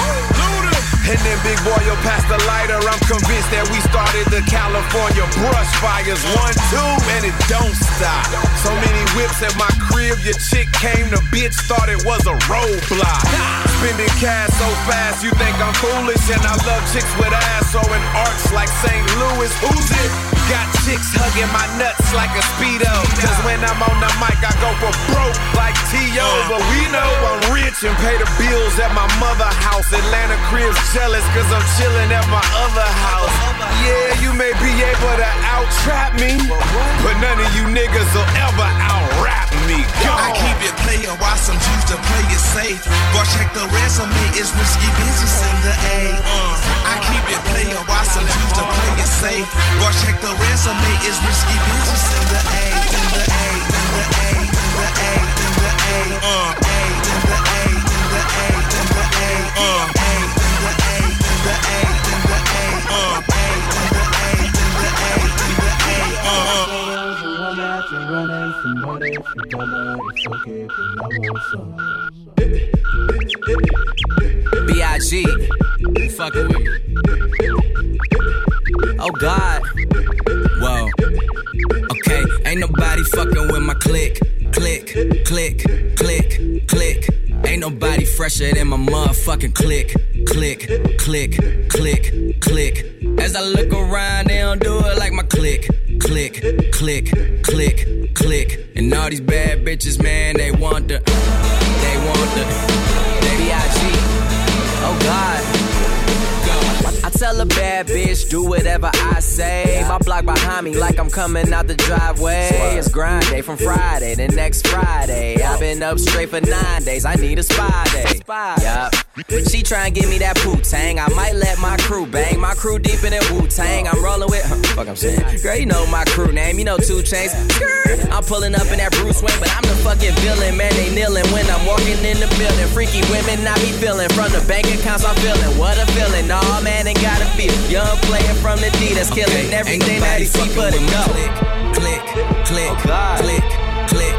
[SPEAKER 7] And then big boy, you'll pass the lighter. I'm convinced that we started the California brush fires. One, two, and it don't stop. So many whips at my crib, your chick came, the bitch thought it was a roadblock. Spending cash so fast, you think I'm foolish. And I love chicks with ass or in arcs like St. Louis. Who's it? Got chicks hugging my nuts like a Speedo. Cause when I'm on the mic, I go for broke like T.O. But we know I'm rich and pay the bills at my mother house. Atlanta cribs jealous cause I'm chilling at my other house. Yeah, you may be able to out trap me, but none of you niggas will ever out rap me. Go.
[SPEAKER 31] I keep it player, why some choose to play it safe? Boy, check the resume, it's risky business in the A. Uh, I keep it player, why some choose to play it safe? Boy, check the resume, it's risky business in the A, in the A, in the A, in the A, in the A. Uh, A, in the A, in the A, in the A. Uh, A, in the A, in the A, in the A. Uh, A, in the A, in the A, in the A. Uh,
[SPEAKER 10] B.I.G. Fucking with me. Oh God. Whoa. Okay, ain't nobody fucking with my click. Click, click, click, click. Ain't nobody fresher than my motherfucking click. Click, click, click, click. As I look around, they don't do it like my click. Click, click, click, click. And all these bad bitches, man, they want the. They want the. Baby, I G. Oh Oh, God. I
[SPEAKER 8] tell a bad bitch, do whatever I say. My block behind me, like I'm coming out the driveway. It's grind day from Friday to next Friday. I've been up straight for nine days. I need a spa day. Yup. She try and give me that poo tang. I might let my crew bang. My crew deep in that Wu Tang. I'm rolling with. Huh, fuck, I'm saying. Girl, you know my crew name. You know two chains. I'm pulling up in that Bruce Wayne, but I'm the fucking villain. Man, they kneeling when I'm walking in the building. Freaky women, I be feeling. From the bank accounts, I'm feeling. What a feeling. All man, ain't gotta feel. Young player from the D that's killing everything that he see for the go.
[SPEAKER 10] Click, click, oh, click, click.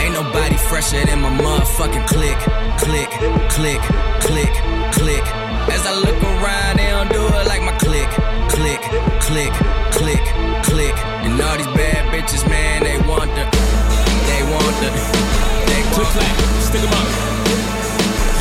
[SPEAKER 10] Ain't nobody fresher than my motherfucking click, click, click, click, click. As I look around, they don't do it like my click, click, click, click, click. And all these bad bitches, man, they want the, they want the, they
[SPEAKER 9] Click clap, stick 'em up.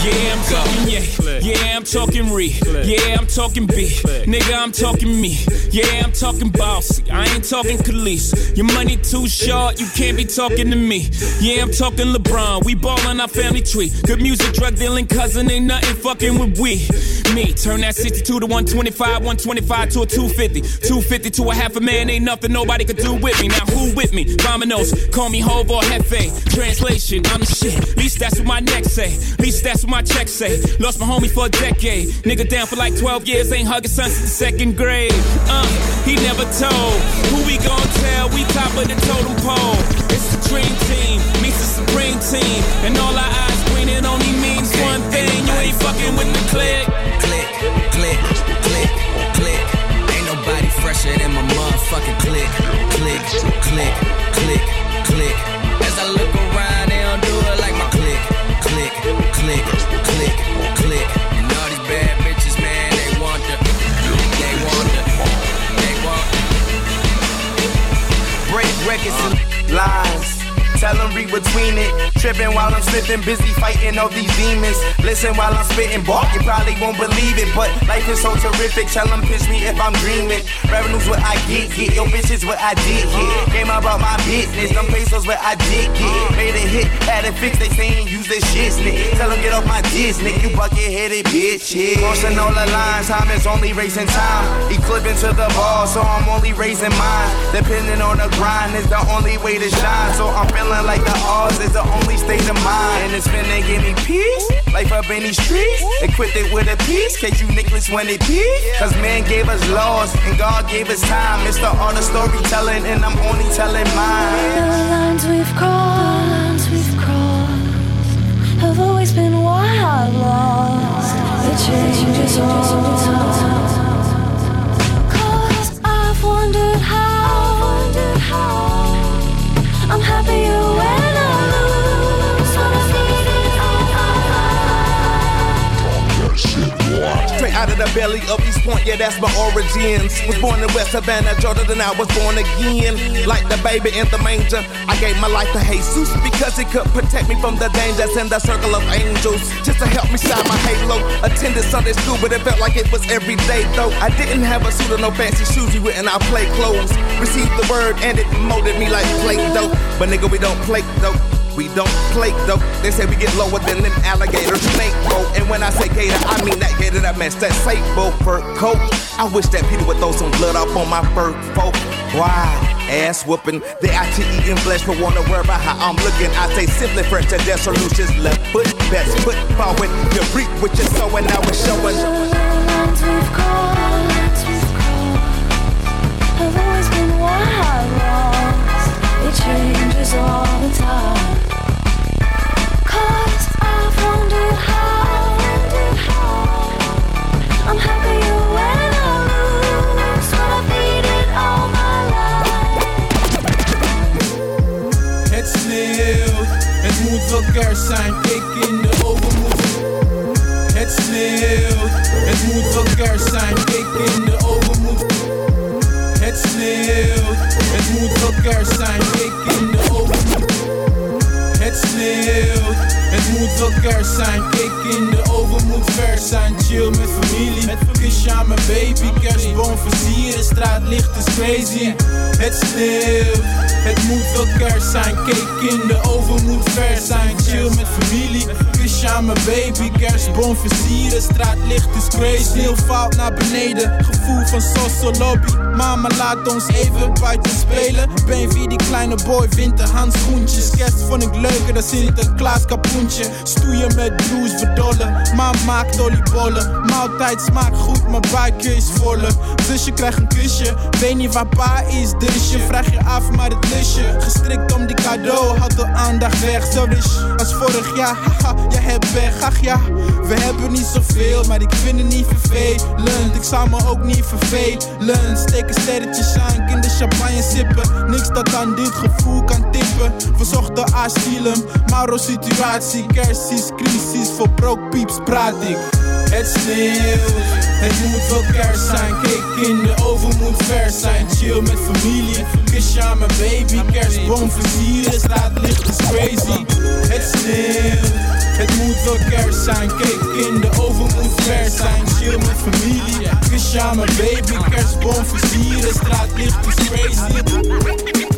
[SPEAKER 9] Yeah, I'm talking yeah. Yeah, I'm talking re. Yeah, I'm talking B. Nigga, I'm talking me. Yeah, I'm talking bossy. I ain't talking Khalees. Your money too short, you can't be talking to me. Yeah, I'm talking LeBron. We ballin' our family tree. Good music, drug dealing cousin, ain't nothing fucking with we. Me, turn that 62 to 125, 125 to a 250. 250 to a half a man, ain't nothing nobody could do with me. Now who with me? Vominos, call me Hov or Hefe. Translation, I'm the shit. Least that's what my neck say. Least that's what my check say. Lost my homie for a decade. Nigga down for like 12 years, ain't hugging son since the second grade. Uh, he never told. Who we gon' tell? We top of the totem pole. It's the dream team, meets the supreme team. And all our eyes green, it only means one thing. You ain't fucking with the click.
[SPEAKER 10] Click, click, click, click. Ain't nobody fresher than my motherfucking click, click, click, click, click. As I look around, they don't do it like my click, click, click, click. And all these bad bitches, man, they want the, they want the, they want.
[SPEAKER 20] break records and lies. Tell them read between it. Tripping while I'm slipping, busy fighting all these demons. Listen while I'm spitting, bark, you probably won't believe it. But life is so terrific. Tell them pitch me if I'm dreaming. Revenue's what I get, get. Your bitches what I did get. Game about my business, them pesos what I did get. Made a hit, had it fix, they saying use this shit, snick. Tell them get off my diss, nick. You bucket headed bitch. Crossing all the lines, time is only racing time. Eclipsing to the ball, so I'm only raising mine. Depending on the grind is the only way to shine. So I'm feeling like the odds is the only state of mind. And it's finna give me peace. Life up in these streets. Equipped it with a piece. Case you niggas when it peak. Cause man gave us laws and God gave us time. It's the storytelling and I'm only telling mine.
[SPEAKER 24] The lines we've crossed, we've crossed, have always been wild lost. Changes all the time. Cause I've wondered how,
[SPEAKER 20] belly of East Point, yeah, that's my origins. Was born in West Savannah, Georgia, then I was born again. Like the baby in the manger, I gave my life to Jesus because he could protect me from the dangers in the circle of angels. Just to help me shine my halo. Attended Sunday school, but it felt like it was every day though. I didn't have a suit or no fancy shoes, we went and I play clothes. Received the word and it molded me like plate dough. But nigga, we don't play though. We don't play though. They say we get lower than an alligator snake boat. And when I say gator, I mean that gator that match that sable fur coat. I wish that Peter would throw some blood up on my fur coat. Why? Ass whooping. The IT eating flesh, but wanna worry about how I'm looking. I say simply fresh to death solutions. Left foot, best foot forward. You reap what you're sowing, now it's showing.
[SPEAKER 24] have always been wild. It changes all the time.
[SPEAKER 32] Moet in de overmoed. Het sneeuwt, het moet wel kerst zijn, kijk in de overmoed. Het sneeuwt, het moet wel kerst zijn, kijk in de overmoed. Het sneeuwt, het moet wel kerst zijn, kijk in de overmoed vers zijn. Chill met familie, met kusje aan mijn baby, kerstboom versieren, straatlicht is crazy. Het sneeuwt, het moet wel kerst zijn, cake in de overmoed vers zijn. Chill met familie, kusje aan mijn baby. Kerstboom versieren, straatlicht is crazy. Heel fout naar beneden, gevoel van Sosso Lobby. Mama laat ons even buiten spelen. Ben wie die kleine boy, winterhandschoentjes. Kerst vond ik leuker dan Sinterklaas kapoentje. Stoeien met blues, verdollen. Ma maakt oliebollen. Maaltijd smaakt goed, mijn buikje is volle. Zusje krijgt een kusje, weet niet waar pa is. Dus je vraag je af, maar het Gestrikt om die cadeau, had de aandacht weg. Zo als vorig jaar, haha, je hebt weg, ach ja. We hebben niet zoveel, maar ik vind het niet vervelend. Ik zou me ook niet vervelen. Steek een sterretje aan, in de champagne sippen. Niks dat aan dit gevoel kan tippen. Verzochte asylum, Mauro situatie, kerstjes, crisis. Voor broke pieps praat ik. Het sneeuwt, het moet wel kerst zijn. Cake in de oven moet vers zijn. Chill met familie, kusje aan mijn baby. Kerstboom versieren, straatlicht is crazy. Het sneeuwt, het moet wel kerst zijn. Cake in de oven moet vers zijn. Chill met familie, kusje aan mijn baby. Kerstboom versieren, straatlicht is crazy.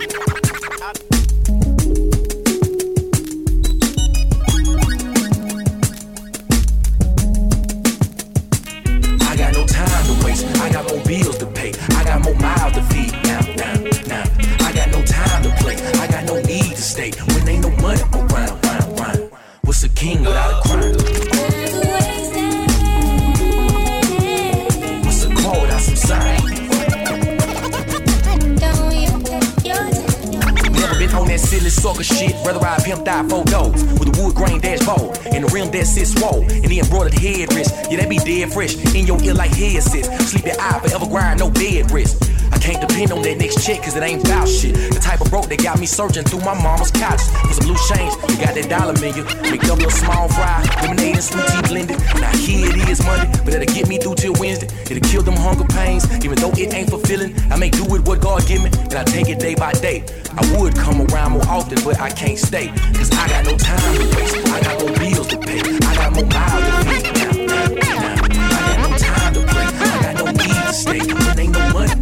[SPEAKER 33] Got more miles to feed. Now, now, now. I got no time to play. I got no need to stay when ain't no money around, round, round. What's a king without a sucker shit. Rather ride pimped out four doors with a wood grain dashboard and the rim that sits swole and the embroidered headrest. Yeah, that be dead fresh in your ear like headsets. Sleepy eye forever grind, no bed rest. Can't depend on that next check cause it ain't about shit. The type of broke that got me searching through my mama's couch for some blue change. You got that dollar menu, make double a small fry, lemonade and sweet tea blended. Now here it is Monday, but that'll get me through till Wednesday. It'll kill them hunger pains, even though it ain't fulfilling. I make do with what God give me, and I take it day by day. I would come around more often, but I can't stay. Cause I got no time to waste. I got more bills to pay. I got more miles to feed. Now. I got no time to play. I got no need to stay. When ain't no money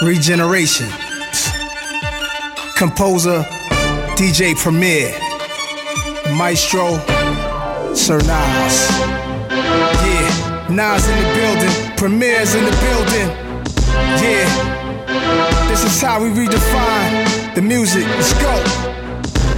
[SPEAKER 23] Regeneration. Composer, DJ Premier, Maestro, Sir Nas. Yeah, Nas in the building, Premier's in the building. Yeah, this is how we redefine the music. Let's go.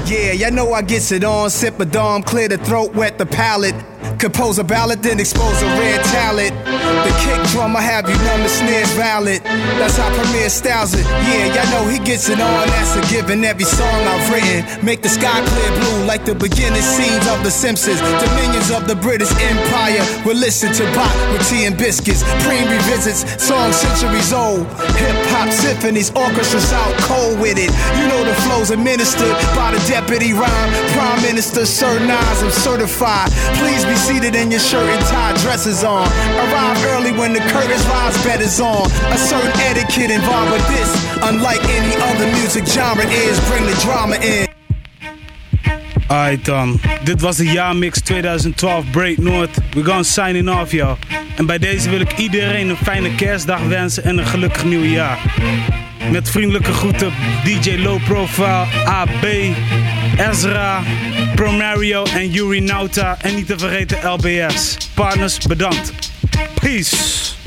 [SPEAKER 23] Yeah, y'all know I gets it on. Sip a dom, clear the throat, wet the palate. Compose a ballad, then expose a rare talent. The kick drum, I have you numb, the snare's valid. That's how Premier styles it. Yeah, y'all know he gets it on. That's a given. Every song I've written make the sky clear blue, like the beginning scenes of The Simpsons. Dominions of the British Empire We'll listen to Bach with tea and biscuits. Preem revisits songs centuries old. Hip hop symphonies, orchestras out cold with it. You know the flows administered by the deputy rhyme. Prime Minister Sir Nas, I'm certified. Please be seated in your shirt and tie dresses on. Arrive early when the curtains rise, bed is on. A certain etiquette involved with this. Unlike any other music genre is, bring the drama in.
[SPEAKER 1] Alright dan, dit was de jaarmix 2012 Break North. We gaan signing off jou. En bij deze wil ik iedereen een fijne kerstdag wensen en een gelukkig nieuwjaar. Met vriendelijke groeten DJ Low Profile, AB, Ezra, Promario en Yuri Nauta. En niet te vergeten LBS. Partners, bedankt. Peace.